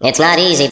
It's not easy.